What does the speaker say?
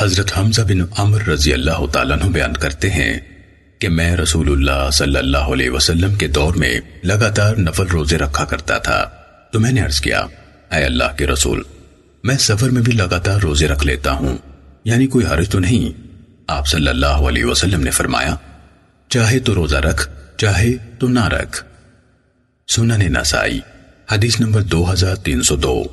حضرت حمزہ بن عمر رضی اللہ تعالیٰ عنہ بیان کرتے ہیں کہ میں رسول اللہ صلی اللہ علیہ وسلم کے دور میں لگاتار نفل روزے رکھا کرتا تھا تو میں نے عرض کیا، اے اللہ کے رسول، میں سفر میں بھی لگاتار روزے رکھ لیتا ہوں یعنی کوئی حرج تو نہیں۔ آپ صلی اللہ علیہ وسلم نے فرمایا، چاہے تو روزہ رکھ، چاہے تو نہ رکھ۔ سنن نسائی، حدیث نمبر دو ہزار تین سو دو۔